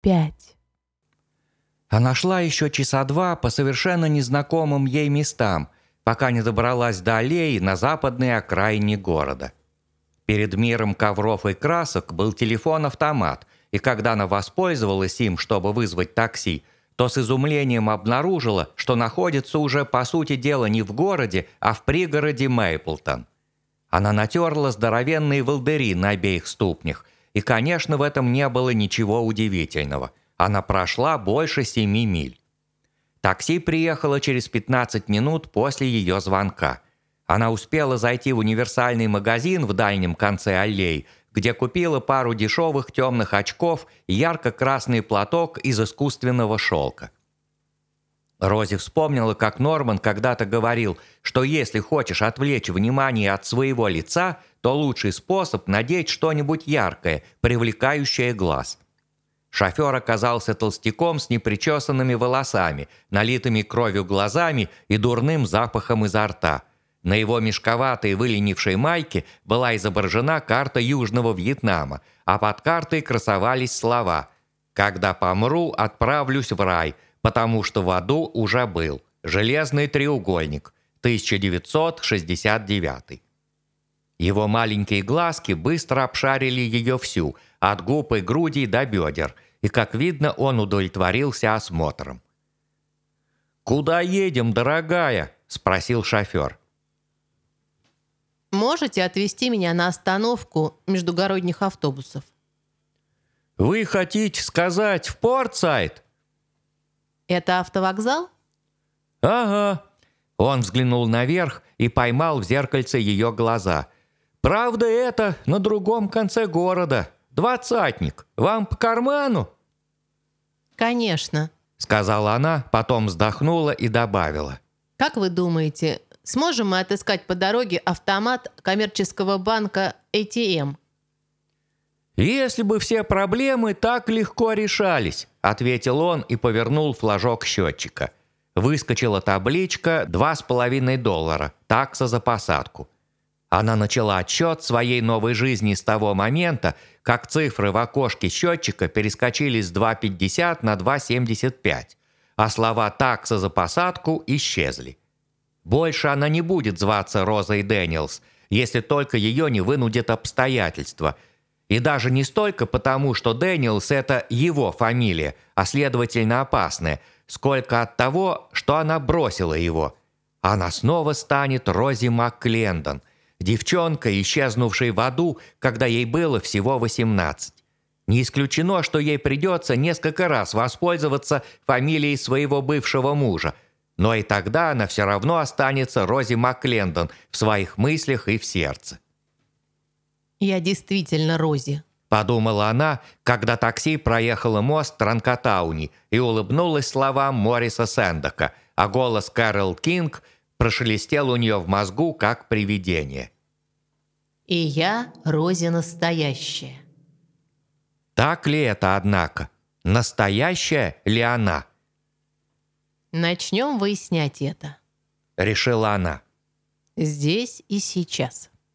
пять. Она шла еще часа два по совершенно незнакомым ей местам, пока не добралась до аллеи на западной окраине города. Перед миром ковров и красок был телефон-автомат, и когда она воспользовалась им, чтобы вызвать такси, то с изумлением обнаружила, что находится уже, по сути дела, не в городе, а в пригороде Мейплтон. Она натерла здоровенные волдыри на обеих ступнях, и, конечно, в этом не было ничего удивительного. Она прошла больше семи миль. Такси приехало через 15 минут после ее звонка. Она успела зайти в универсальный магазин в дальнем конце аллеи, где купила пару дешевых темных очков и ярко-красный платок из искусственного шелка. Рози вспомнила, как Норман когда-то говорил, что если хочешь отвлечь внимание от своего лица, то лучший способ надеть что-нибудь яркое, привлекающее глаз. Шофер оказался толстяком с непричесанными волосами, налитыми кровью глазами и дурным запахом изо рта. На его мешковатой выленившей майке была изображена карта Южного Вьетнама, а под картой красовались слова «Когда помру, отправлюсь в рай», потому что в аду уже был. Железный треугольник. 1969. Его маленькие глазки быстро обшарили ее всю, от губ и груди до бедер, и, как видно, он удовлетворился осмотром. «Куда едем, дорогая?» – спросил шофер. Можете отвезти меня на остановку междугородних автобусов? «Вы хотите сказать в Портсайд?» Это автовокзал? «Ага». Он взглянул наверх и поймал в зеркальце ее глаза. «Правда это на другом конце города. Двадцатник. Вам по карману?» «Конечно», — сказала она, потом вздохнула и добавила. «Как вы думаете, сможем мы отыскать по дороге автомат коммерческого банка ATM?» «Если бы все проблемы так легко решались», — ответил он и повернул флажок счетчика. Выскочила табличка «Два с половиной доллара. Такса за посадку». Она начала отчет своей новой жизни с того момента, как цифры в окошке счетчика перескочили с 2,50 на 2,75, а слова «такса за посадку» исчезли. Больше она не будет зваться Розой Дэниелс, если только ее не вынудят обстоятельства – и даже не столько потому, что Дэниелс – это его фамилия, а следовательно опасная, сколько от того, что она бросила его. Она снова станет Рози МакКлендон, девчонкой, исчезнувшей в аду, когда ей было всего 18. Не исключено, что ей придется несколько раз воспользоваться фамилией своего бывшего мужа, но и тогда она все равно останется Рози МакКлендон в своих мыслях и в сердце. «Я действительно Рози», – подумала она, когда такси проехало мост Транкотауни и улыбнулась словам Мориса Сэндока, а голос Кэрол Кинг прошелестел у нее в мозгу, как привидение. «И я Рози настоящая». Так ли это, однако? Настоящая ли она? «Начнем выяснять это», – решила она. «Здесь и сейчас».